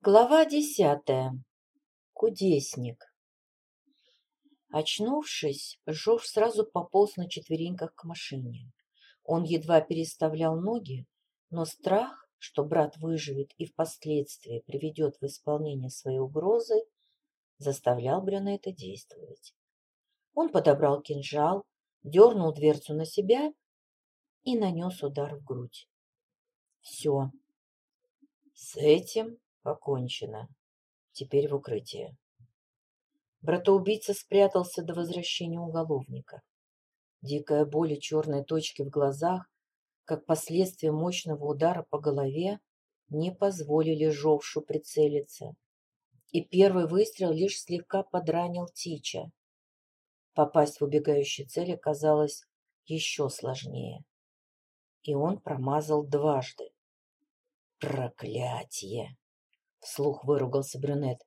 Глава десятая. Кудесник. Очнувшись, Жорж сразу пополз на четвереньках к машине. Он едва переставлял ноги, но страх, что брат выживет и впоследствии приведет в исполнение своей угрозы, заставлял брюнета действовать. Он подобрал кинжал, дернул дверцу на себя и нанес удар в грудь. Все. С этим покончено. Теперь в укрытие. Братоубийца спрятался до возвращения уголовника. Дикая боль и черные точки в глазах, как последствие мощного удара по голове, не позволили Жовшу прицелиться. И первый выстрел лишь слегка подранил Тича. Попасть в убегающую цель оказалось еще сложнее. И он промазал дважды. Проклятие! Вслух выругался брюнет.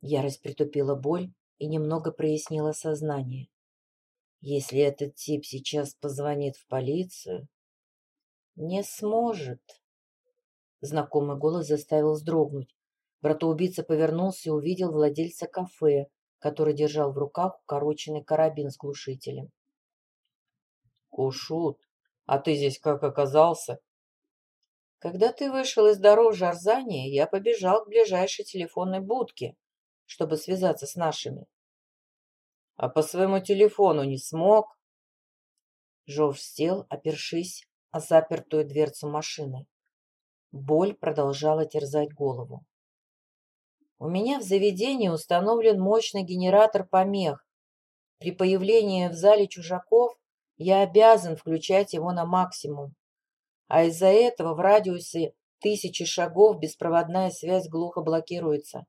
Ярость притупила боль и немного прояснила сознание. Если этот тип сейчас позвонит в полицию... Не сможет. Знакомый голос заставил вздрогнуть. Братоубийца повернулся и увидел владельца кафе, который держал в руках укороченный карабин с глушителем. «Кушут, а ты здесь как оказался?» Когда ты вышел из дорог Жарзания, я побежал к ближайшей телефонной будке, чтобы связаться с нашими. А по своему телефону не смог? Жорж сел, опершись о запертую дверцу машины. Боль продолжала терзать голову. У меня в заведении установлен мощный генератор помех. При появлении в зале чужаков я обязан включать его на максимум а из-за этого в радиусе тысячи шагов беспроводная связь глухо блокируется.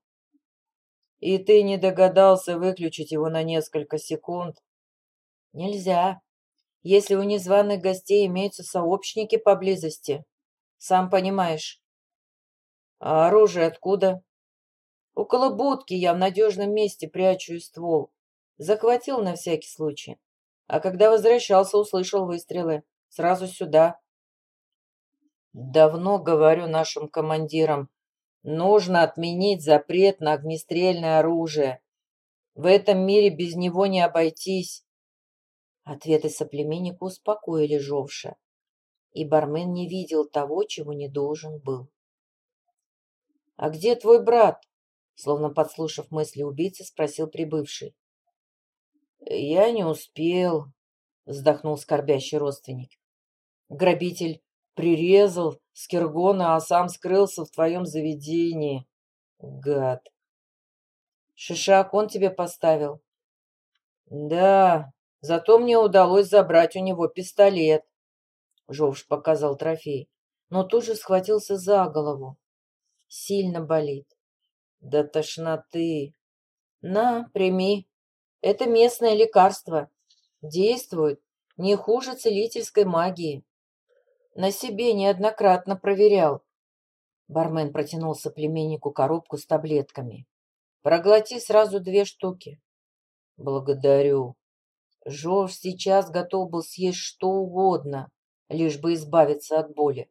И ты не догадался выключить его на несколько секунд? Нельзя. Если у незваных гостей имеются сообщники поблизости. Сам понимаешь. А оружие откуда? Около будки я в надежном месте прячу ствол. Захватил на всякий случай. А когда возвращался, услышал выстрелы. Сразу сюда. Давно говорю нашим командирам, нужно отменить запрет на огнестрельное оружие. В этом мире без него не обойтись. Ответы соплеменника успокоили Жовша, и бармен не видел того, чего не должен был. «А где твой брат?» Словно подслушав мысли убийцы, спросил прибывший. «Я не успел», — вздохнул скорбящий родственник. «Грабитель Прирезал Скиргона, а сам скрылся в твоем заведении. Гад. Шишак он тебе поставил? Да, зато мне удалось забрать у него пистолет. Жовш показал трофей, но тут же схватился за голову. Сильно болит. Да тошноты. На, прими. Это местное лекарство. Действует не хуже целительской магии. На себе неоднократно проверял. Бармен протянул соплеменнику коробку с таблетками. Проглоти сразу две штуки. Благодарю. Жорж сейчас готов был съесть что угодно, лишь бы избавиться от боли.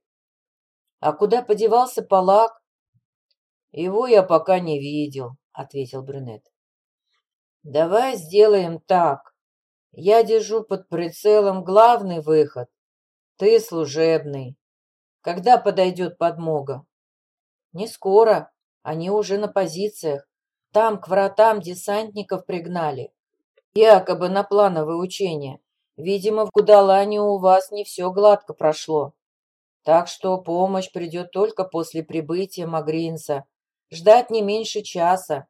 А куда подевался Палак? Его я пока не видел, ответил брюнет. Давай сделаем так. Я держу под прицелом главный выход, ты служебный. Когда подойдет подмога? Не скоро. Они уже на позициях. Там к вратам десантников пригнали. Якобы на плановое учение. Видимо, в Гудалане у вас не все гладко прошло. Так что помощь придет только после прибытия Магринса. Ждать не меньше часа.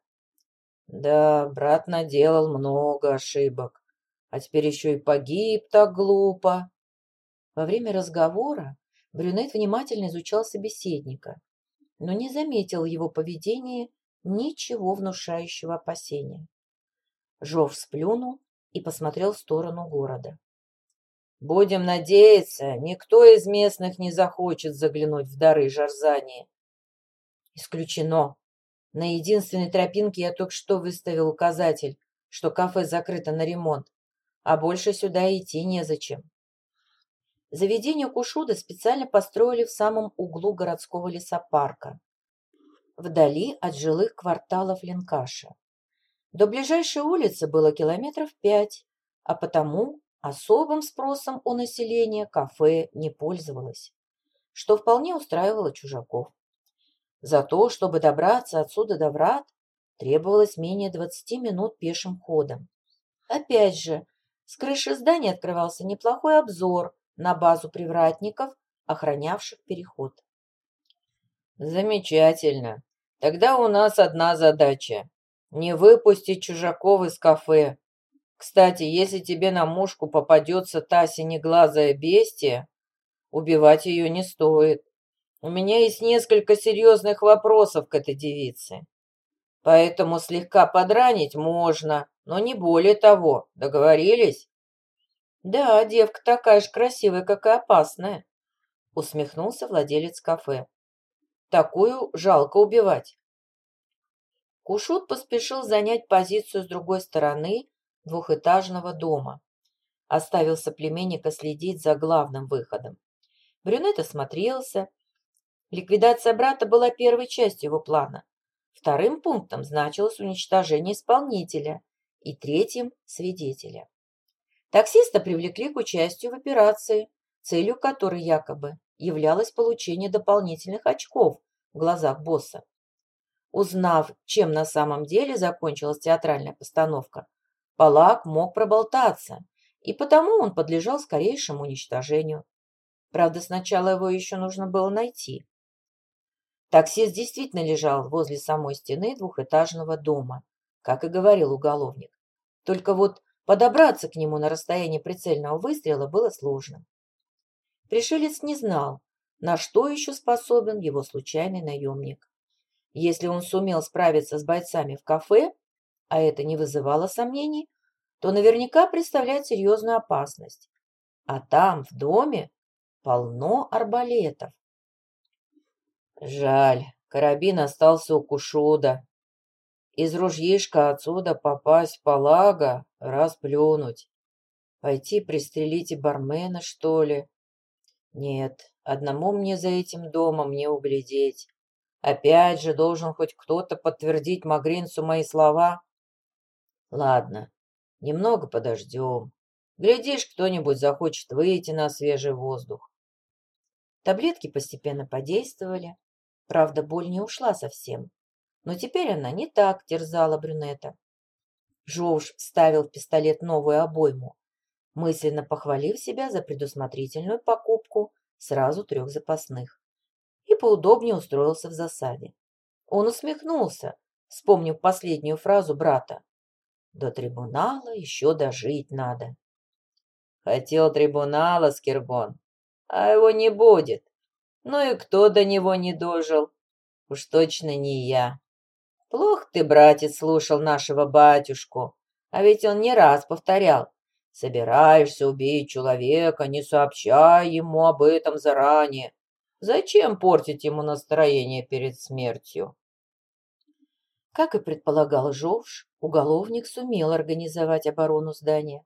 Да, брат наделал много ошибок. А теперь еще и погиб так глупо. Во время разговора брюнет внимательно изучал собеседника, но не заметил в его поведении ничего внушающего опасения. Жов сплюнул и посмотрел в сторону города. «Будем надеяться, никто из местных не захочет заглянуть в дары Жарзании». «Исключено. На единственной тропинке я только что выставил указатель, что кафе закрыто на ремонт, а больше сюда идти незачем. Заведение Кушуда специально построили в самом углу городского лесопарка. вдали от жилых кварталов Ленкаша. До ближайшей улицы было километров пять, а потому особым спросом у населения кафе не пользовалось, что вполне устраивало чужаков. За то, чтобы добраться отсюда до врат, требовалось менее 20 минут пешим ходом. Опять же, с крыши здания открывался неплохой обзор на базу привратников, охранявших переход. Замечательно. Тогда у нас одна задача – не выпустить чужаков из кафе. Кстати, если тебе на мушку попадется та синеглазая бестия, убивать ее не стоит. У меня есть несколько серьезных вопросов к этой девице. Поэтому слегка подранить можно, но не более того. Договорились? Да, девка такая же красивая, как и опасная, усмехнулся владелец кафе. Такую жалко убивать. Кушут поспешил занять позицию с другой стороны двухэтажного дома. Оставил соплеменника следить за главным выходом. Брюнет осмотрелся. Ликвидация брата была первой частью его плана. Вторым пунктом значилось уничтожение исполнителя и третьим – свидетеля. Таксиста привлекли к участию в операции, целью которой якобы являлось получение дополнительных очков в глазах босса. Узнав, чем на самом деле закончилась театральная постановка, Палак мог проболтаться, и потому он подлежал скорейшему уничтожению. Правда, сначала его еще нужно было найти. Таксист действительно лежал возле самой стены двухэтажного дома, как и говорил уголовник. Только вот подобраться к нему на расстоянии прицельного выстрела было сложно. Пришелец не знал, на что еще способен его случайный наемник. Если он сумел справиться с бойцами в кафе, а это не вызывало сомнений, то наверняка представляет серьезную опасность. А там, в доме, полно арбалетов. Жаль, карабин остался у Кушуда. Из ружьишка отсюда попасть полага, расплюнуть. Пойти пристрелить и бармена, что ли? Нет, одному мне за этим домом не углядеть. Опять же должен хоть кто-то подтвердить Магринцу мои слова. Ладно, немного подождем. Глядишь, кто-нибудь захочет выйти на свежий воздух. Таблетки постепенно подействовали. Правда, боль не ушла совсем. Но теперь она не так терзала брюнета. Жовж вставил в пистолет новую обойму, мысленно похвалив себя за предусмотрительную покупку сразу трех запасных, и поудобнее устроился в засаде. Он усмехнулся, вспомнив последнюю фразу брата. «До трибунала еще дожить надо». Хотел трибунала, Скиргон, а его не будет. Ну и кто до него не дожил? Уж точно не я. Плохо ты, братец, слушал нашего батюшку, а ведь он не раз повторял, Собираешься убить человека, не сообщай ему об этом заранее. Зачем портить ему настроение перед смертью? Как и предполагал Жовш, уголовник сумел организовать оборону здания.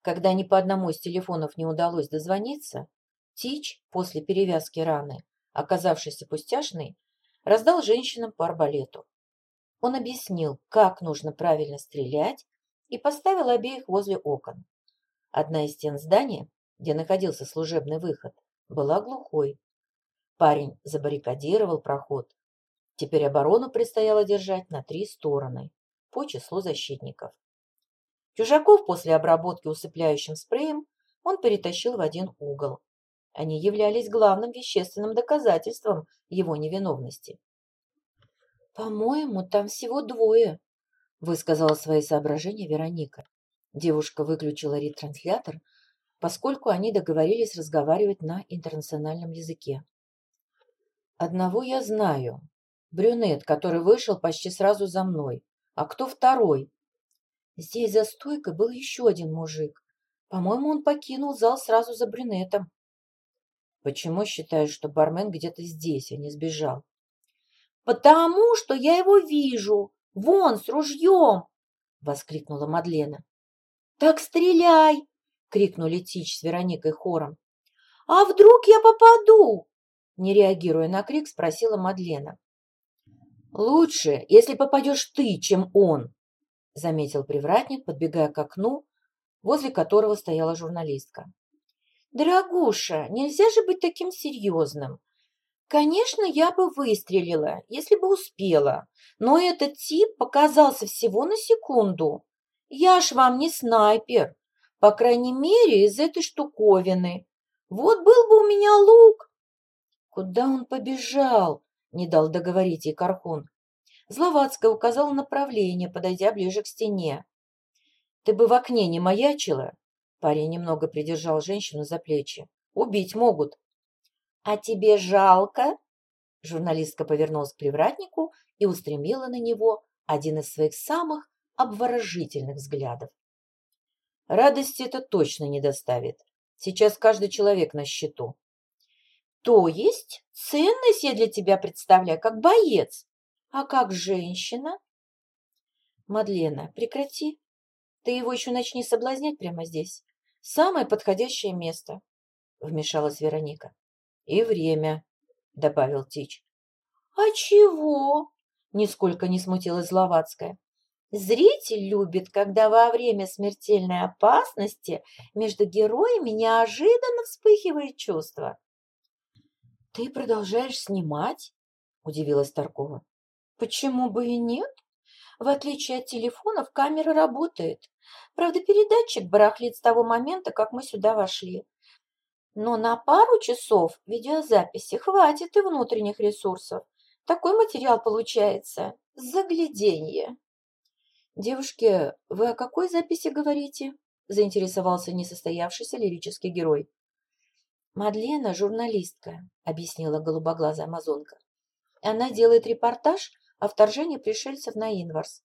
Когда ни по одному из телефонов не удалось дозвониться, Тич, после перевязки раны, оказавшийся пустяшной, раздал женщинам по арбалету. Он объяснил, как нужно правильно стрелять и поставил обеих возле окон. Одна из стен здания, где находился служебный выход, была глухой. Парень забаррикадировал проход. Теперь оборону предстояло держать на три стороны по числу защитников. Чужаков после обработки усыпляющим спреем он перетащил в один угол. Они являлись главным вещественным доказательством его невиновности. «По-моему, там всего двое», высказала свои соображения Вероника. Девушка выключила ретранслятор, поскольку они договорились разговаривать на интернациональном языке. Одного я знаю. Брюнет, который вышел почти сразу за мной. А кто второй? Здесь за стойкой был еще один мужик. По-моему, он покинул зал сразу за брюнетом. Почему считаешь, что бармен где-то здесь, а не сбежал? Потому что я его вижу. Вон, с ружьем!» — воскликнула Мадлена. «Так стреляй!» — крикнули Тич с Вероникой хором. «А вдруг я попаду?» Не реагируя на крик, спросила Мадлена. Лучше, если попадешь ты, чем он, заметил привратник, подбегая к окну, возле которого стояла журналистка. Дорогуша, нельзя же быть таким серьезным. Конечно, я бы выстрелила, если бы успела, но этот тип показался всего на секунду. Я ж вам не снайпер, по крайней мере, из этой штуковины. Вот был бы у меня лук. Куда он побежал? Не дал договорить ей Кархун. Зловацкая указала направление, подойдя ближе к стене. Ты бы в окне не маячила? Парень немного придержал женщину за плечи. Убить могут. А тебе жалко? Журналистка повернулась к привратнику и устремила на него один из своих самых обворожительных взглядов. Радости это точно не доставит. Сейчас каждый человек на счету. То есть ценность я для тебя представляю как боец, а как женщина? Мадлена, прекрати. Ты его еще начни соблазнять прямо здесь. Самое подходящее место, вмешалась Вероника. И время, добавил Тич. А чего? Нисколько не смутилась Зловацкая. Зритель любит, когда во время смертельной опасности между героями неожиданно вспыхивает чувство. «Ты продолжаешь снимать?» – удивилась Таркова. «Почему бы и нет? В отличие от телефонов, камера работает. Правда, передатчик барахлит с того момента, как мы сюда вошли. Но на пару часов видеозаписи хватит и внутренних ресурсов. Такой материал получается. Загляденье. «Девушки, вы о какой записи говорите?» – заинтересовался несостоявшийся лирический герой. «Мадлена – журналистка», – объяснила голубоглазая амазонка. «Она делает репортаж о вторжении пришельцев на Инварс».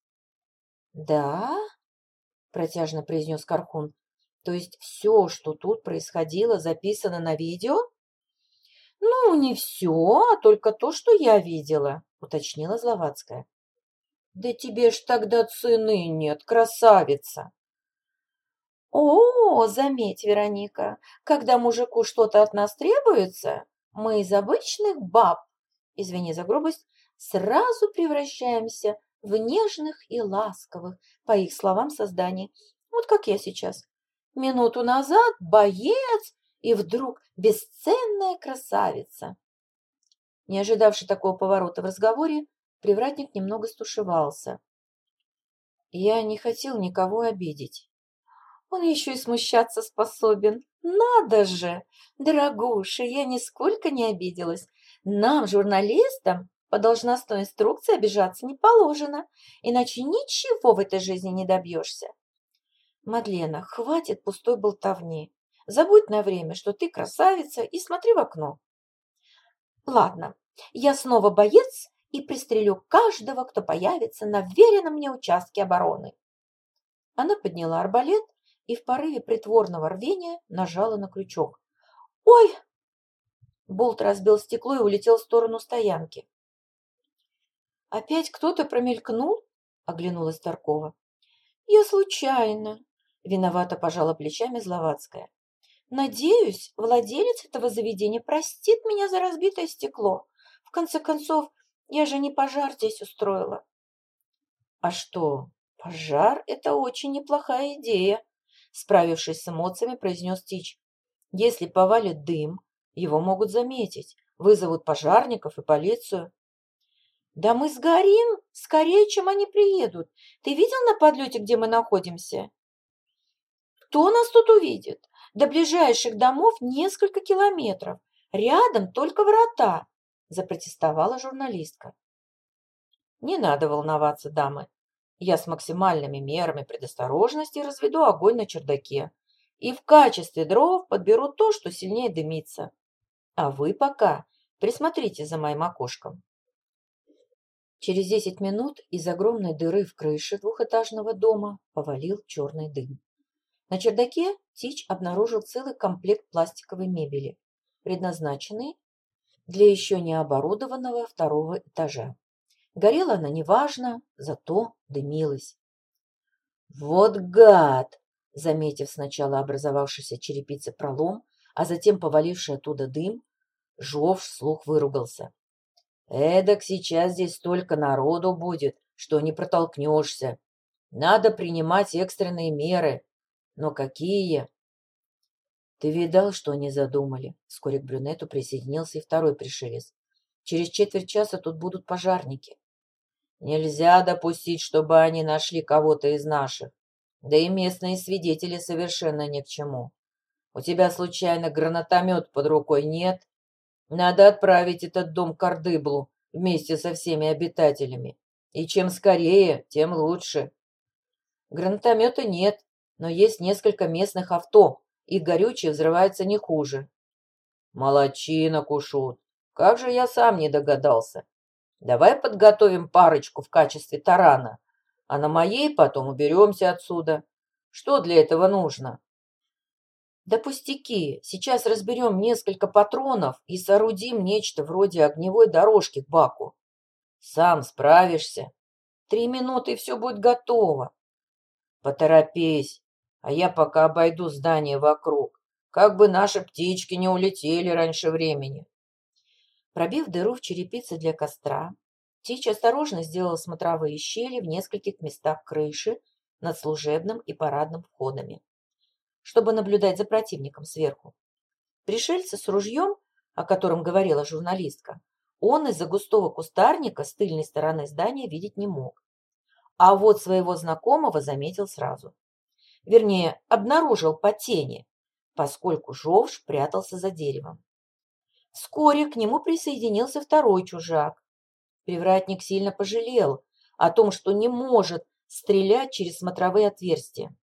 «Да?» – протяжно произнес Кархун. «То есть все, что тут происходило, записано на видео?» «Ну, не все, а только то, что я видела», – уточнила Зловацкая. Да тебе ж тогда цены нет, красавица. О, заметь, Вероника, когда мужику что-то от нас требуется, мы из обычных баб, извини за грубость, сразу превращаемся в нежных и ласковых, по их словам, созданий. Вот как я сейчас. Минуту назад боец, и вдруг бесценная красавица. Не ожидавший такого поворота в разговоре, Привратник немного стушевался. Я не хотел никого обидеть. Он еще и смущаться способен. Надо же! Дорогуша, я нисколько не обиделась. Нам, журналистам, по должностной инструкции обижаться не положено, иначе ничего в этой жизни не добьешься. Мадлена, хватит пустой болтовни. Забудь на время, что ты красавица, и смотри в окно. Ладно, я снова боец и пристрелю каждого, кто появится на веренном мне участке обороны. Она подняла арбалет и в порыве притворного рвения нажала на крючок. «Ой!» Болт разбил стекло и улетел в сторону стоянки. «Опять кто-то промелькнул?» – оглянулась Таркова. «Я случайно», – виновато пожала плечами Зловацкая. «Надеюсь, владелец этого заведения простит меня за разбитое стекло. В конце концов, я же не пожар здесь устроила. А что, пожар – это очень неплохая идея, справившись с эмоциями, произнес Тич. Если повалит дым, его могут заметить, вызовут пожарников и полицию. Да мы сгорим скорее, чем они приедут. Ты видел на подлете, где мы находимся? Кто нас тут увидит? До ближайших домов несколько километров. Рядом только врата запротестовала журналистка. Не надо волноваться, дамы. Я с максимальными мерами предосторожности разведу огонь на чердаке и в качестве дров подберу то, что сильнее дымится. А вы пока присмотрите за моим окошком. Через десять минут из огромной дыры в крыше двухэтажного дома повалил черный дым. На чердаке Тич обнаружил целый комплект пластиковой мебели, предназначенный для еще не оборудованного второго этажа. Горела она неважно, зато дымилась. «Вот гад!» Заметив сначала образовавшийся черепицы пролом, а затем поваливший оттуда дым, Жов вслух выругался. Эдак сейчас здесь столько народу будет, что не протолкнешься. Надо принимать экстренные меры. Но какие? Ты видал, что они задумали? Вскоре к брюнету присоединился и второй пришелец. Через четверть часа тут будут пожарники. Нельзя допустить, чтобы они нашли кого-то из наших. Да и местные свидетели совершенно ни к чему. У тебя, случайно, гранатомет под рукой нет? Надо отправить этот дом к Ардыблу вместе со всеми обитателями. И чем скорее, тем лучше. Гранатомета нет, но есть несколько местных авто, и горючее взрывается не хуже. Молодчина, Кушут. Как же я сам не догадался. Давай подготовим парочку в качестве тарана, а на моей потом уберемся отсюда. Что для этого нужно? Да пустяки, сейчас разберем несколько патронов и соорудим нечто вроде огневой дорожки к баку. Сам справишься. Три минуты и все будет готово. Поторопись, а я пока обойду здание вокруг. Как бы наши птички не улетели раньше времени. Пробив дыру в черепице для костра, Тич осторожно сделал смотровые щели в нескольких местах крыши над служебным и парадным входами, чтобы наблюдать за противником сверху. Пришельцы с ружьем, о котором говорила журналистка, он из-за густого кустарника с тыльной стороны здания видеть не мог. А вот своего знакомого заметил сразу. Вернее, обнаружил по тени, поскольку Жовш прятался за деревом. Вскоре к нему присоединился второй чужак. Привратник сильно пожалел о том, что не может стрелять через смотровые отверстия.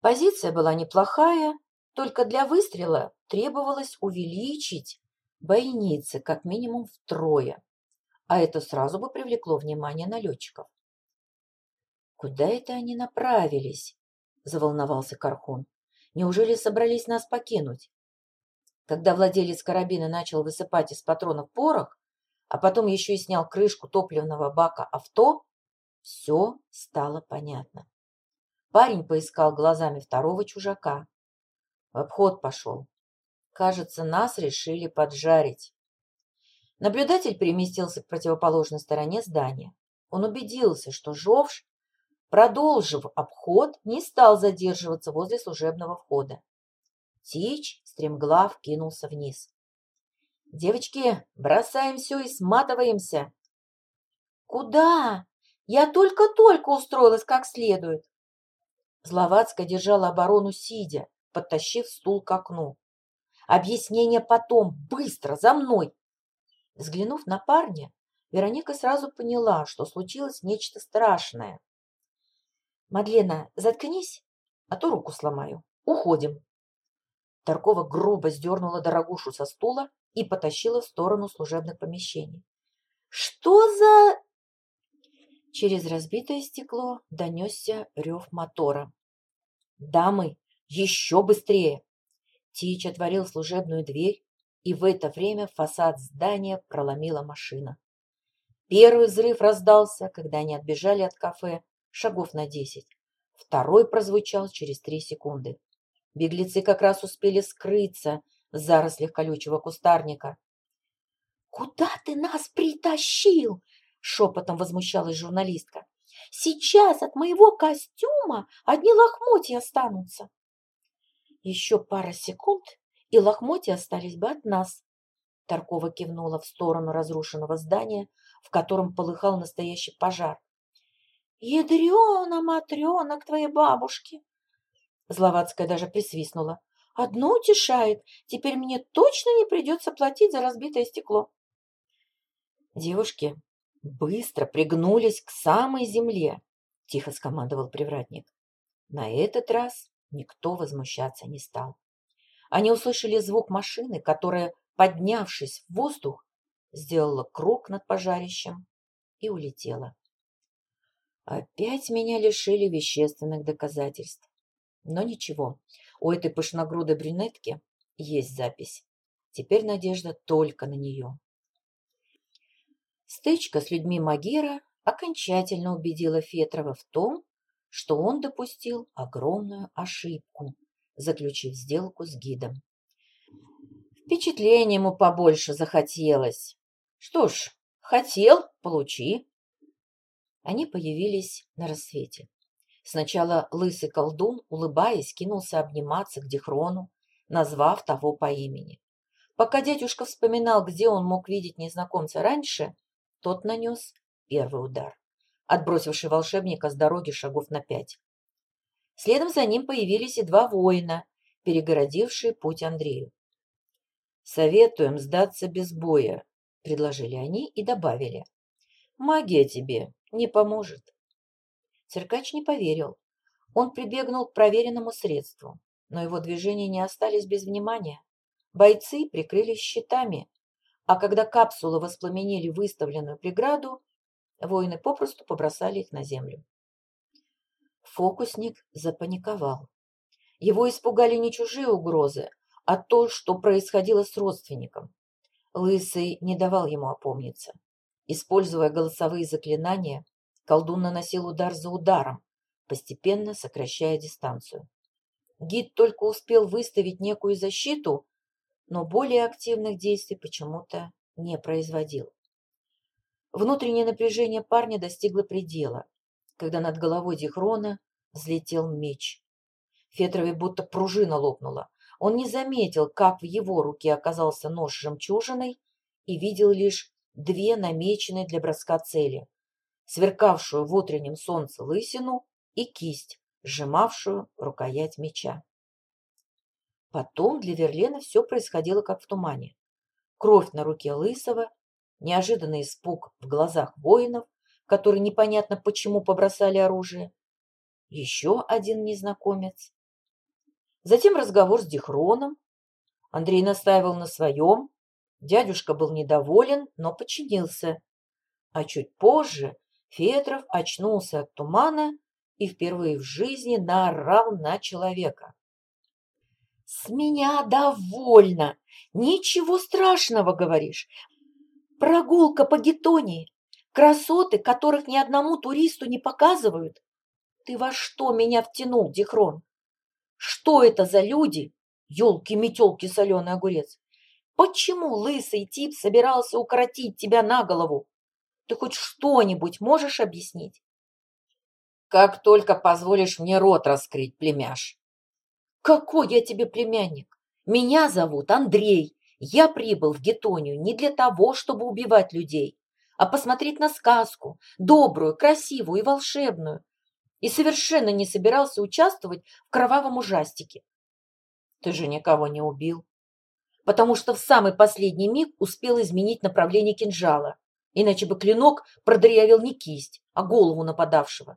Позиция была неплохая, только для выстрела требовалось увеличить бойницы как минимум втрое, а это сразу бы привлекло внимание налетчиков. «Куда это они направились?» – заволновался Кархун. «Неужели собрались нас покинуть?» Когда владелец карабина начал высыпать из патронов порох, а потом еще и снял крышку топливного бака авто, все стало понятно. Парень поискал глазами второго чужака. В обход пошел. Кажется, нас решили поджарить. Наблюдатель переместился к противоположной стороне здания. Он убедился, что Жовш, продолжив обход, не стал задерживаться возле служебного входа. Тич стремглав кинулся вниз. «Девочки, бросаем все и сматываемся!» «Куда? Я только-только устроилась как следует!» Зловацкая держала оборону сидя, подтащив стул к окну. «Объяснение потом! Быстро! За мной!» Взглянув на парня, Вероника сразу поняла, что случилось нечто страшное. «Мадлена, заткнись, а то руку сломаю. Уходим!» Таркова грубо сдернула дорогушу со стула и потащила в сторону служебных помещений. «Что за...» Через разбитое стекло донесся рев мотора. «Дамы, еще быстрее!» Тич отворил служебную дверь, и в это время фасад здания проломила машина. Первый взрыв раздался, когда они отбежали от кафе шагов на десять. Второй прозвучал через три секунды. Беглецы как раз успели скрыться в зарослях колючего кустарника. «Куда ты нас притащил?» – шепотом возмущалась журналистка. «Сейчас от моего костюма одни лохмотья останутся». Еще пара секунд, и лохмотья остались бы от нас. Таркова кивнула в сторону разрушенного здания, в котором полыхал настоящий пожар. «Ядрена-матрена к твоей бабушке!» Зловацкая даже присвистнула. «Одно утешает. Теперь мне точно не придется платить за разбитое стекло». Девушки быстро пригнулись к самой земле, тихо скомандовал привратник. На этот раз никто возмущаться не стал. Они услышали звук машины, которая, поднявшись в воздух, сделала круг над пожарищем и улетела. Опять меня лишили вещественных доказательств. Но ничего, у этой пышногрудой брюнетки есть запись. Теперь надежда только на нее. Стычка с людьми Магера окончательно убедила Фетрова в том, что он допустил огромную ошибку, заключив сделку с гидом. Впечатление ему побольше захотелось. Что ж, хотел, получи. Они появились на рассвете. Сначала лысый колдун, улыбаясь, кинулся обниматься к Дихрону, назвав того по имени. Пока дядюшка вспоминал, где он мог видеть незнакомца раньше, тот нанес первый удар, отбросивший волшебника с дороги шагов на пять. Следом за ним появились и два воина, перегородившие путь Андрею. «Советуем сдаться без боя», — предложили они и добавили. «Магия тебе не поможет». Циркач не поверил. Он прибегнул к проверенному средству, но его движения не остались без внимания. Бойцы прикрылись щитами, а когда капсулы воспламенили выставленную преграду, воины попросту побросали их на землю. Фокусник запаниковал. Его испугали не чужие угрозы, а то, что происходило с родственником. Лысый не давал ему опомниться. Используя голосовые заклинания, колдун наносил удар за ударом, постепенно сокращая дистанцию. Гид только успел выставить некую защиту, но более активных действий почему-то не производил. Внутреннее напряжение парня достигло предела когда над головой Дихрона взлетел меч. Фетрове будто пружина лопнула. Он не заметил, как в его руке оказался нож с жемчужиной и видел лишь две намеченные для броска цели, сверкавшую в утреннем солнце лысину и кисть, сжимавшую рукоять меча. Потом для Верлена все происходило как в тумане. Кровь на руке Лысого, неожиданный испуг в глазах воинов которые непонятно почему побросали оружие. Еще один незнакомец. Затем разговор с Дихроном. Андрей настаивал на своем. Дядюшка был недоволен, но подчинился. А чуть позже Фетров очнулся от тумана и впервые в жизни наорал на человека. «С меня довольно! Ничего страшного, говоришь! Прогулка по Гетонии, Красоты, которых ни одному туристу не показывают. Ты во что меня втянул, Дихрон? Что это за люди? Ёлки-метёлки, соленый огурец. Почему лысый тип собирался укоротить тебя на голову? Ты хоть что-нибудь можешь объяснить? Как только позволишь мне рот раскрыть, племяш. Какой я тебе племянник? Меня зовут Андрей. Я прибыл в Гетонию не для того, чтобы убивать людей а посмотреть на сказку, добрую, красивую и волшебную, и совершенно не собирался участвовать в кровавом ужастике. Ты же никого не убил, потому что в самый последний миг успел изменить направление кинжала, иначе бы клинок продырявил не кисть, а голову нападавшего.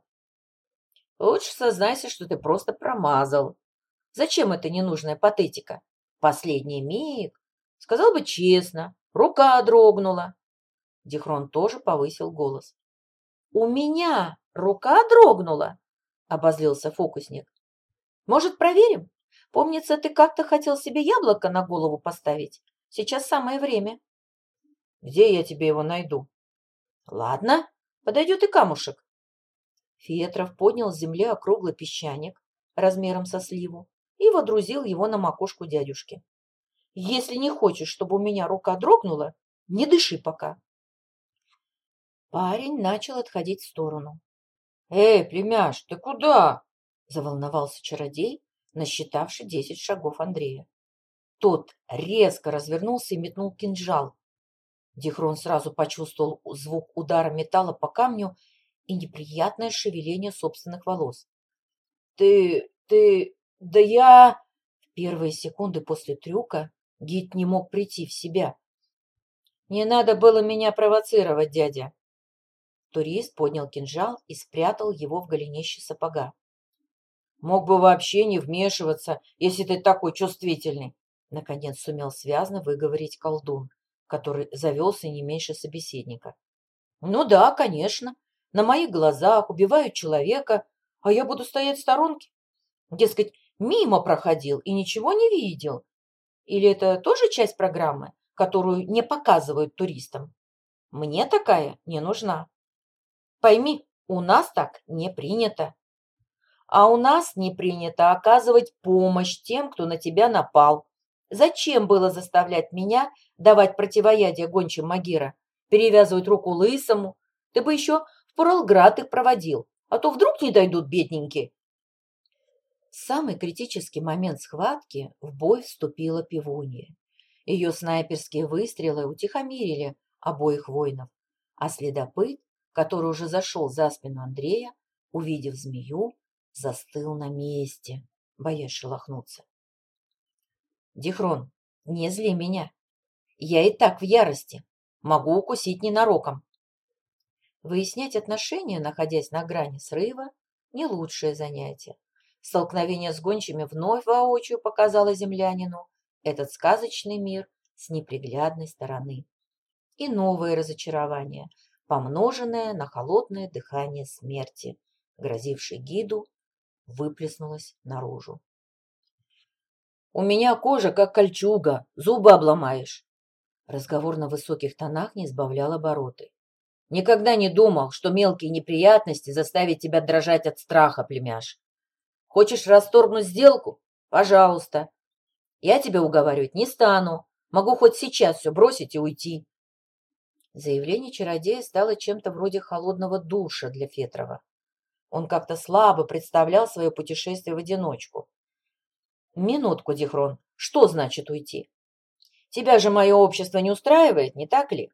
Лучше сознайся, что ты просто промазал. Зачем эта ненужная патетика? Последний миг. Сказал бы честно, рука дрогнула, Дихрон тоже повысил голос. «У меня рука дрогнула!» — обозлился фокусник. «Может, проверим? Помнится, ты как-то хотел себе яблоко на голову поставить. Сейчас самое время». «Где я тебе его найду?» «Ладно, подойдет и камушек». Фетров поднял с земли округлый песчаник размером со сливу и водрузил его на макушку дядюшки. «Если не хочешь, чтобы у меня рука дрогнула, не дыши пока. Парень начал отходить в сторону. «Эй, племяш, ты куда?» – заволновался чародей, насчитавший десять шагов Андрея. Тот резко развернулся и метнул кинжал. Дихрон сразу почувствовал звук удара металла по камню и неприятное шевеление собственных волос. «Ты... ты... да я...» В первые секунды после трюка гид не мог прийти в себя. «Не надо было меня провоцировать, дядя. Турист поднял кинжал и спрятал его в голенище сапога. «Мог бы вообще не вмешиваться, если ты такой чувствительный!» Наконец сумел связно выговорить колдун, который завелся не меньше собеседника. «Ну да, конечно. На моих глазах убивают человека, а я буду стоять в сторонке? Дескать, мимо проходил и ничего не видел. Или это тоже часть программы, которую не показывают туристам? Мне такая не нужна. Пойми, у нас так не принято. А у нас не принято оказывать помощь тем, кто на тебя напал. Зачем было заставлять меня давать противоядие гончим Магира, перевязывать руку лысому. Ты бы еще в Пуралград их проводил, а то вдруг не дойдут бедненькие. Самый критический момент схватки в бой вступила пивунья. Ее снайперские выстрелы утихомирили обоих воинов, а следопыт, который уже зашел за спину Андрея, увидев змею, застыл на месте, боясь шелохнуться. «Дихрон, не зли меня. Я и так в ярости. Могу укусить ненароком». Выяснять отношения, находясь на грани срыва, не лучшее занятие. Столкновение с гончими вновь воочию показало землянину этот сказочный мир с неприглядной стороны. И новое разочарование, помноженное на холодное дыхание смерти, грозившей гиду, выплеснулось наружу. «У меня кожа как кольчуга, зубы обломаешь!» Разговор на высоких тонах не избавлял обороты. «Никогда не думал, что мелкие неприятности заставят тебя дрожать от страха, племяш. Хочешь расторгнуть сделку? Пожалуйста. Я тебя уговаривать не стану. Могу хоть сейчас все бросить и уйти. Заявление чародея стало чем-то вроде холодного душа для Фетрова. Он как-то слабо представлял свое путешествие в одиночку. Минутку, Дихрон, что значит уйти? Тебя же мое общество не устраивает, не так ли?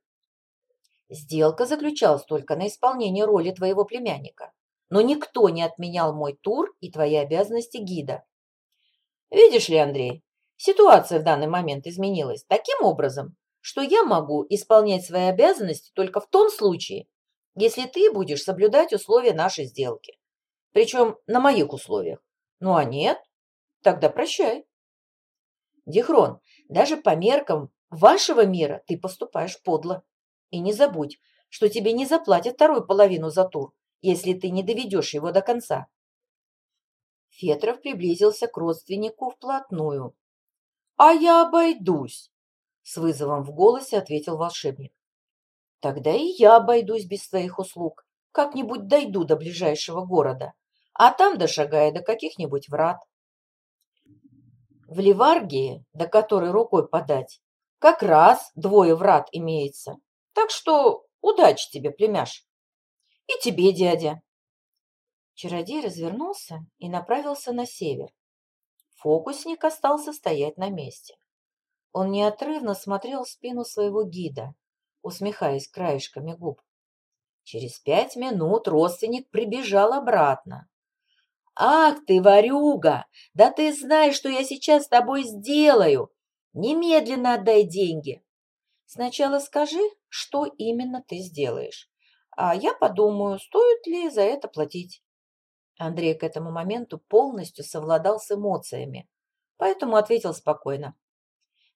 Сделка заключалась только на исполнение роли твоего племянника. Но никто не отменял мой тур и твои обязанности гида. Видишь ли, Андрей, ситуация в данный момент изменилась таким образом, что я могу исполнять свои обязанности только в том случае, если ты будешь соблюдать условия нашей сделки. Причем на моих условиях. Ну а нет, тогда прощай. Дихрон, даже по меркам вашего мира ты поступаешь подло. И не забудь, что тебе не заплатят вторую половину за тур, если ты не доведешь его до конца. Фетров приблизился к родственнику вплотную. «А я обойдусь!» С вызовом в голосе ответил волшебник. «Тогда и я обойдусь без твоих услуг. Как-нибудь дойду до ближайшего города, а там дошагая до каких-нибудь врат. В Ливаргии, до которой рукой подать, как раз двое врат имеется. Так что удачи тебе, племяш. И тебе, дядя. Чародей развернулся и направился на север. Фокусник остался стоять на месте. Он неотрывно смотрел в спину своего гида, усмехаясь краешками губ. Через пять минут родственник прибежал обратно. «Ах ты, ворюга! Да ты знаешь, что я сейчас с тобой сделаю! Немедленно отдай деньги!» «Сначала скажи, что именно ты сделаешь, а я подумаю, стоит ли за это платить». Андрей к этому моменту полностью совладал с эмоциями, поэтому ответил спокойно.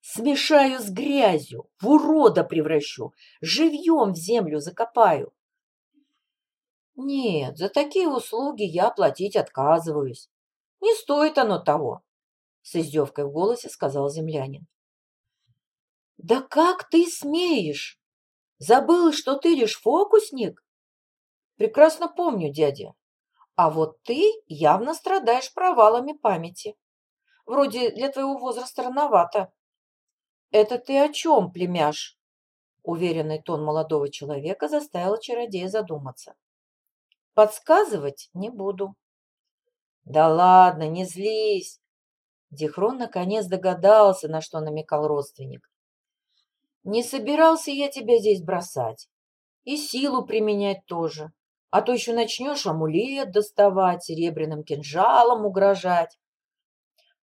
«Смешаю с грязью, в урода превращу, живьем в землю закопаю». «Нет, за такие услуги я платить отказываюсь. Не стоит оно того», — с издевкой в голосе сказал землянин. «Да как ты смеешь? Забыл, что ты лишь фокусник?» «Прекрасно помню, дядя. А вот ты явно страдаешь провалами памяти. Вроде для твоего возраста рановато. Это ты о чем, племяш? Уверенный тон молодого человека заставил чародея задуматься. Подсказывать не буду. Да ладно, не злись. Дихрон наконец догадался, на что намекал родственник. Не собирался я тебя здесь бросать. И силу применять тоже. А то еще начнешь амулет доставать, серебряным кинжалом угрожать.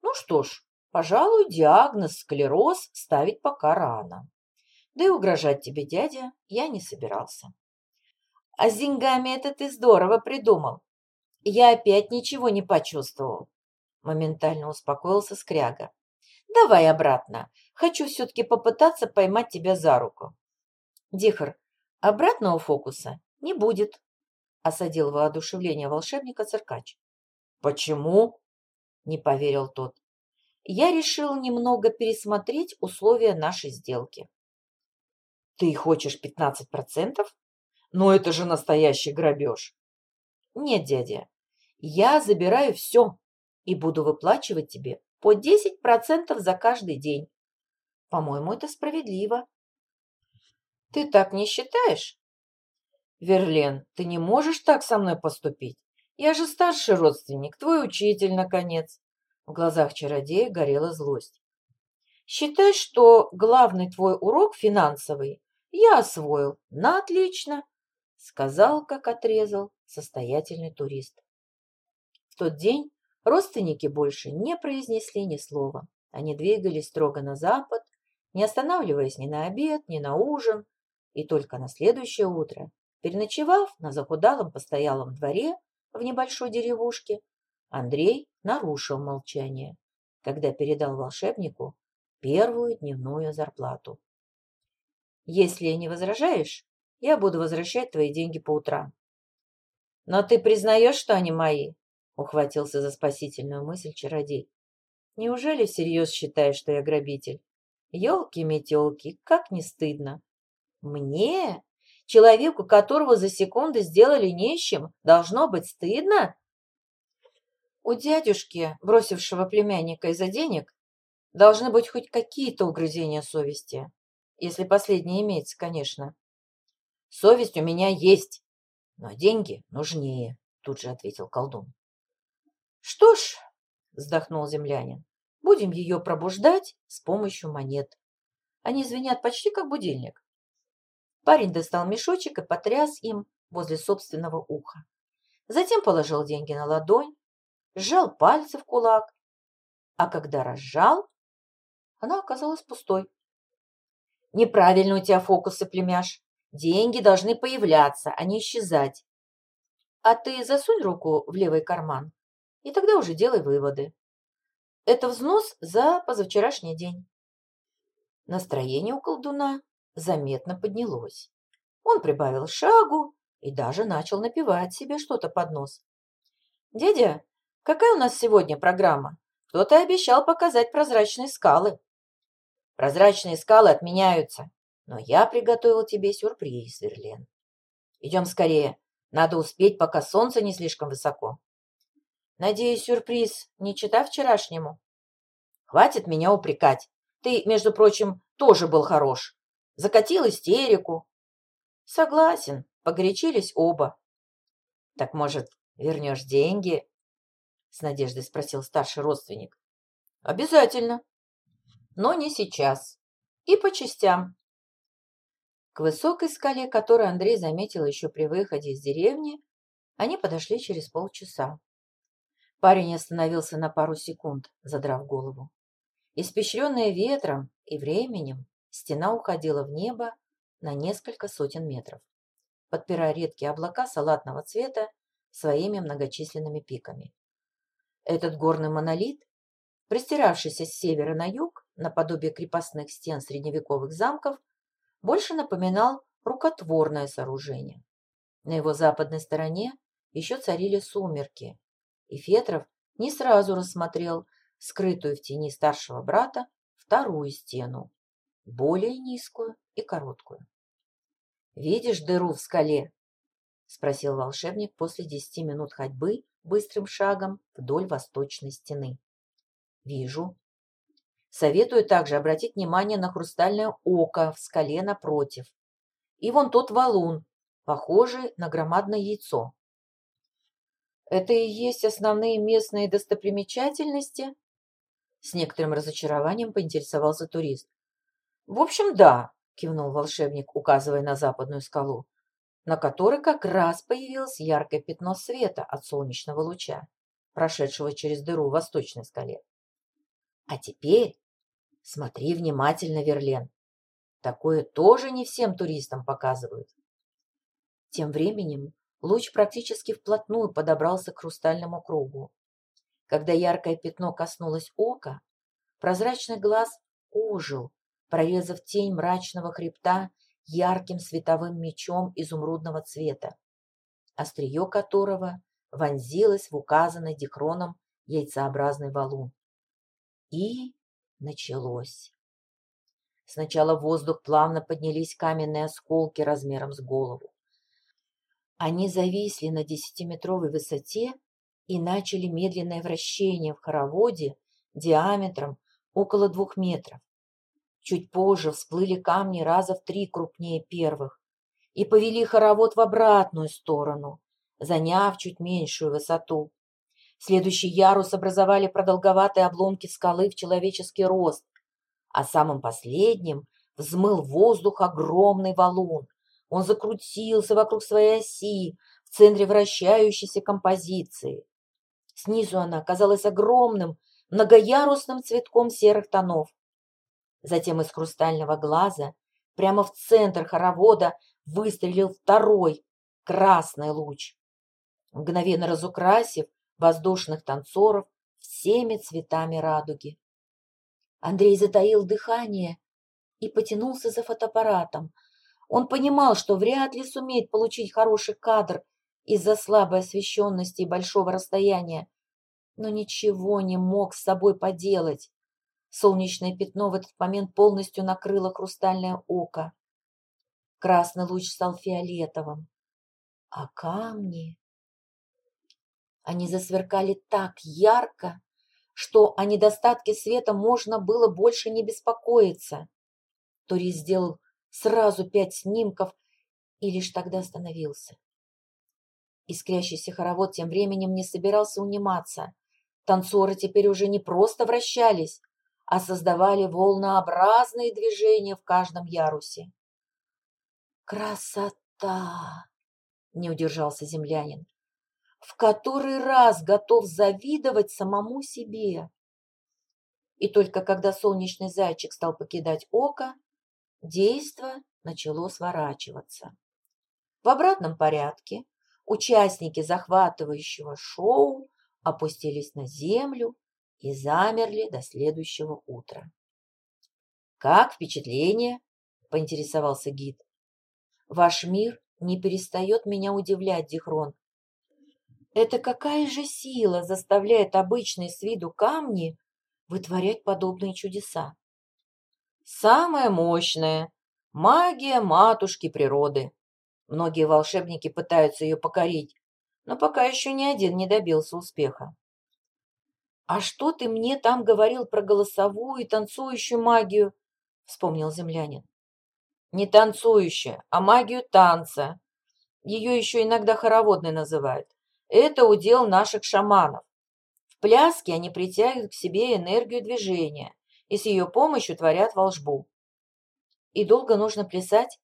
Ну что ж, пожалуй, диагноз склероз ставить пока рано. Да и угрожать тебе, дядя, я не собирался. А с деньгами это ты здорово придумал. Я опять ничего не почувствовал. Моментально успокоился Скряга. Давай обратно. Хочу все-таки попытаться поймать тебя за руку. Дихар, обратного фокуса не будет осадил воодушевление волшебника циркач. Почему? Не поверил тот. Я решил немного пересмотреть условия нашей сделки. Ты хочешь 15%? Но это же настоящий грабеж. Нет, дядя, я забираю все и буду выплачивать тебе по 10% за каждый день. По-моему, это справедливо. Ты так не считаешь? Верлен, ты не можешь так со мной поступить. Я же старший родственник, твой учитель, наконец. В глазах чародея горела злость. Считай, что главный твой урок финансовый я освоил. На отлично, сказал, как отрезал состоятельный турист. В тот день родственники больше не произнесли ни слова. Они двигались строго на запад, не останавливаясь ни на обед, ни на ужин, и только на следующее утро, переночевав на захудалом постоялом дворе в небольшой деревушке, Андрей нарушил молчание, когда передал волшебнику первую дневную зарплату. «Если не возражаешь, я буду возвращать твои деньги по утрам». «Но ты признаешь, что они мои?» — ухватился за спасительную мысль чародей. «Неужели всерьез считаешь, что я грабитель? Ёлки-метёлки, как не стыдно!» «Мне? Человеку, которого за секунды сделали нищим, должно быть стыдно?» У дядюшки, бросившего племянника из-за денег, должны быть хоть какие-то угрызения совести. Если последнее имеется, конечно. Совесть у меня есть, но деньги нужнее, тут же ответил колдун. Что ж, вздохнул землянин, будем ее пробуждать с помощью монет. Они звенят почти как будильник. Парень достал мешочек и потряс им возле собственного уха. Затем положил деньги на ладонь, сжал пальцы в кулак, а когда разжал, она оказалась пустой. Неправильно у тебя фокусы, племяш. Деньги должны появляться, а не исчезать. А ты засунь руку в левый карман, и тогда уже делай выводы. Это взнос за позавчерашний день. Настроение у колдуна заметно поднялось. Он прибавил шагу и даже начал напевать себе что-то под нос. «Дядя, какая у нас сегодня программа? Кто-то обещал показать прозрачные скалы». Прозрачные скалы отменяются. Но я приготовил тебе сюрприз, Верлен. Идем скорее. Надо успеть, пока солнце не слишком высоко. Надеюсь, сюрприз не чита вчерашнему. Хватит меня упрекать. Ты, между прочим, тоже был хорош. Закатил истерику. Согласен, погорячились оба. Так, может, вернешь деньги? С надеждой спросил старший родственник. Обязательно но не сейчас. И по частям. К высокой скале, которую Андрей заметил еще при выходе из деревни, они подошли через полчаса. Парень остановился на пару секунд, задрав голову. Испещренная ветром и временем, стена уходила в небо на несколько сотен метров, подпирая редкие облака салатного цвета своими многочисленными пиками. Этот горный монолит, простиравшийся с севера на юг, наподобие крепостных стен средневековых замков, больше напоминал рукотворное сооружение. На его западной стороне еще царили сумерки, и Фетров не сразу рассмотрел скрытую в тени старшего брата вторую стену, более низкую и короткую. «Видишь дыру в скале?» – спросил волшебник после десяти минут ходьбы быстрым шагом вдоль восточной стены. «Вижу», Советую также обратить внимание на хрустальное око в скале напротив. И вон тот валун, похожий на громадное яйцо. Это и есть основные местные достопримечательности? С некоторым разочарованием поинтересовался турист. В общем, да, кивнул волшебник, указывая на западную скалу, на которой как раз появилось яркое пятно света от солнечного луча, прошедшего через дыру в восточной скале. А теперь смотри внимательно, Верлен. Такое тоже не всем туристам показывают. Тем временем луч практически вплотную подобрался к хрустальному кругу. Когда яркое пятно коснулось ока, прозрачный глаз ожил, прорезав тень мрачного хребта ярким световым мечом изумрудного цвета, острие которого вонзилось в указанный дихроном яйцеобразный валун. И началось. Сначала в воздух плавно поднялись каменные осколки размером с голову. Они зависли на десятиметровой высоте и начали медленное вращение в хороводе диаметром около двух метров. Чуть позже всплыли камни раза в три крупнее первых и повели хоровод в обратную сторону, заняв чуть меньшую высоту. Следующий ярус образовали продолговатые обломки скалы в человеческий рост, а самым последним взмыл воздух огромный валун. Он закрутился вокруг своей оси, в центре вращающейся композиции. Снизу она казалась огромным, многоярусным цветком серых тонов. Затем из хрустального глаза прямо в центр хоровода выстрелил второй красный луч, мгновенно разукрасив воздушных танцоров всеми цветами радуги. Андрей затаил дыхание и потянулся за фотоаппаратом. Он понимал, что вряд ли сумеет получить хороший кадр из-за слабой освещенности и большого расстояния, но ничего не мог с собой поделать. Солнечное пятно в этот момент полностью накрыло хрустальное око. Красный луч стал фиолетовым, а камни... Они засверкали так ярко, что о недостатке света можно было больше не беспокоиться. Тори сделал сразу пять снимков и лишь тогда остановился. Искрящийся хоровод тем временем не собирался униматься. Танцоры теперь уже не просто вращались, а создавали волнообразные движения в каждом ярусе. «Красота!» — не удержался землянин. «В который раз готов завидовать самому себе!» И только когда солнечный зайчик стал покидать око, действо начало сворачиваться. В обратном порядке участники захватывающего шоу опустились на землю и замерли до следующего утра. «Как впечатление?» – поинтересовался гид. «Ваш мир не перестает меня удивлять, Дихрон. Это какая же сила заставляет обычные с виду камни вытворять подобные чудеса?» «Самая мощная – магия матушки природы. Многие волшебники пытаются ее покорить, но пока еще ни один не добился успеха. «А что ты мне там говорил про голосовую и танцующую магию?» — вспомнил землянин. «Не танцующая, а магию танца. Ее еще иногда хороводной называют. Это удел наших шаманов. В пляске они притягивают к себе энергию движения и с ее помощью творят волшбу. И долго нужно плясать?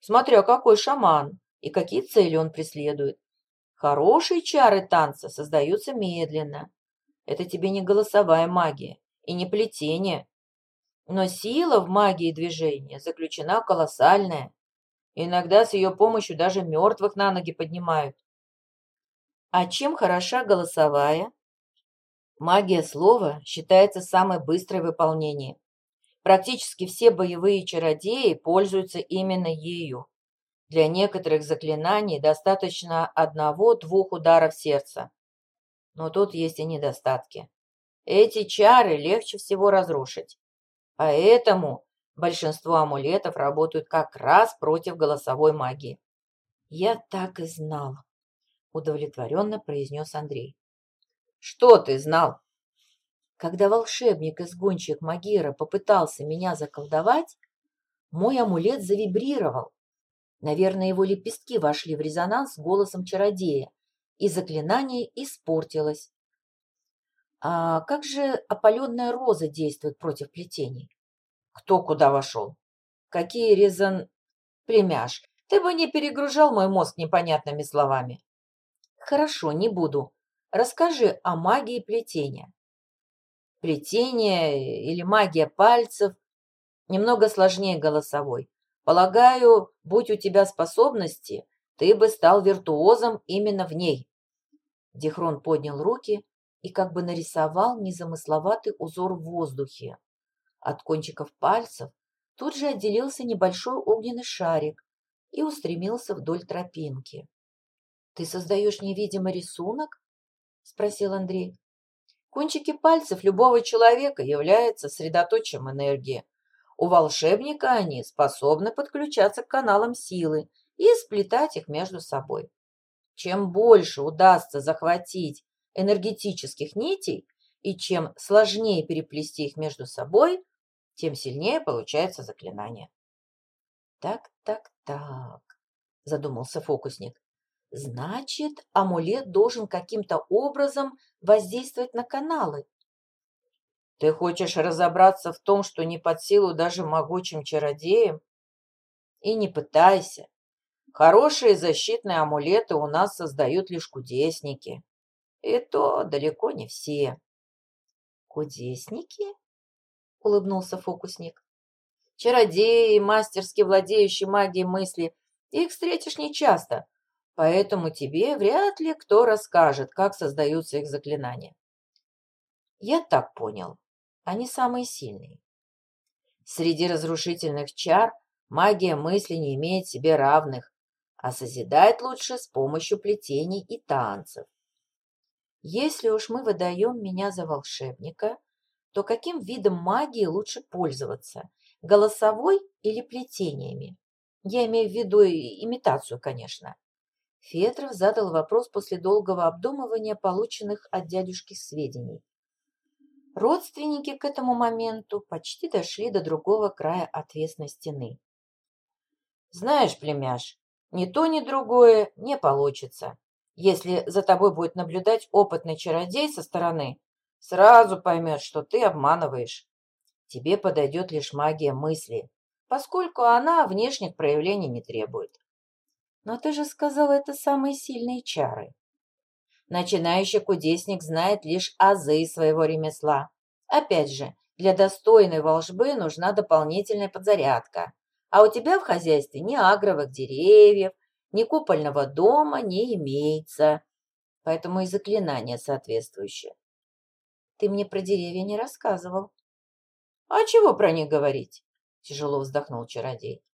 Смотря какой шаман и какие цели он преследует. Хорошие чары танца создаются медленно, это тебе не голосовая магия и не плетение. Но сила в магии движения заключена колоссальная. Иногда с ее помощью даже мертвых на ноги поднимают. А чем хороша голосовая? Магия слова считается самой быстрой в выполнении. Практически все боевые чародеи пользуются именно ею. Для некоторых заклинаний достаточно одного-двух ударов сердца. Но тут есть и недостатки. Эти чары легче всего разрушить. Поэтому большинство амулетов работают как раз против голосовой магии. Я так и знал, удовлетворенно произнес Андрей. Что ты знал? Когда волшебник из гонщик Магира попытался меня заколдовать, мой амулет завибрировал. Наверное, его лепестки вошли в резонанс с голосом чародея, и заклинание испортилось. А как же опаленная роза действует против плетений? Кто куда вошел? Какие резон... Племяш, ты бы не перегружал мой мозг непонятными словами. Хорошо, не буду. Расскажи о магии плетения. Плетение или магия пальцев немного сложнее голосовой. Полагаю, будь у тебя способности, ты бы стал виртуозом именно в ней. Дихрон поднял руки и как бы нарисовал незамысловатый узор в воздухе. От кончиков пальцев тут же отделился небольшой огненный шарик и устремился вдоль тропинки. «Ты создаешь невидимый рисунок?» – спросил Андрей. Кончики пальцев любого человека являются средоточием энергии. У волшебника они способны подключаться к каналам силы и сплетать их между собой. Чем больше удастся захватить энергетических нитей и чем сложнее переплести их между собой, тем сильнее получается заклинание. Так, так, так, задумался фокусник. Значит, амулет должен каким-то образом воздействовать на каналы. Ты хочешь разобраться в том, что не под силу даже могучим чародеям? И не пытайся. Хорошие защитные амулеты у нас создают лишь кудесники. И то далеко не все. Кудесники? Улыбнулся фокусник. Чародеи, мастерски владеющие магией мысли, их встретишь нечасто, поэтому тебе вряд ли кто расскажет, как создаются их заклинания. Я так понял. Они самые сильные. Среди разрушительных чар магия мысли не имеет себе равных, а созидает лучше с помощью плетений и танцев. Если уж мы выдаем меня за волшебника, то каким видом магии лучше пользоваться? Голосовой или плетениями? Я имею в виду имитацию, конечно. Фетров задал вопрос после долгого обдумывания полученных от дядюшки сведений. Родственники к этому моменту почти дошли до другого края отвесной стены. «Знаешь, племяш, ни то, ни другое не получится. Если за тобой будет наблюдать опытный чародей со стороны, сразу поймет, что ты обманываешь. Тебе подойдет лишь магия мысли, поскольку она внешних проявлений не требует. Но ты же сказал, это самые сильные чары. Начинающий кудесник знает лишь азы своего ремесла. Опять же, для достойной волжбы нужна дополнительная подзарядка. А у тебя в хозяйстве ни агровых деревьев, ни купольного дома не имеется. Поэтому и заклинание соответствующее. Ты мне про деревья не рассказывал. А чего про них говорить? Тяжело вздохнул чародей.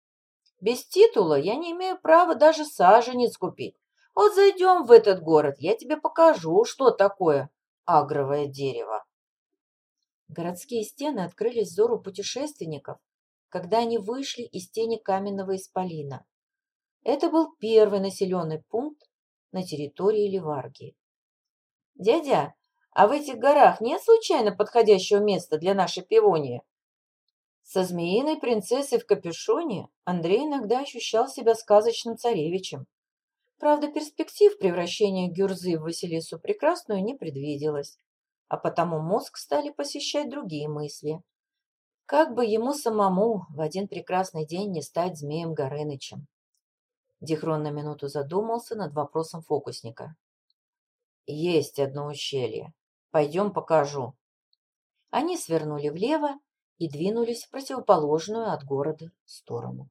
Без титула я не имею права даже саженец купить. Вот зайдем в этот город, я тебе покажу, что такое агровое дерево. Городские стены открылись взору путешественников, когда они вышли из тени каменного исполина. Это был первый населенный пункт на территории Ливаргии. «Дядя, а в этих горах нет случайно подходящего места для нашей пивонии?» Со змеиной принцессой в капюшоне Андрей иногда ощущал себя сказочным царевичем. Правда, перспектив превращения Гюрзы в Василису Прекрасную не предвиделось, а потому мозг стали посещать другие мысли. Как бы ему самому в один прекрасный день не стать змеем Горынычем? Дихрон на минуту задумался над вопросом фокусника. «Есть одно ущелье. Пойдем покажу». Они свернули влево и двинулись в противоположную от города сторону.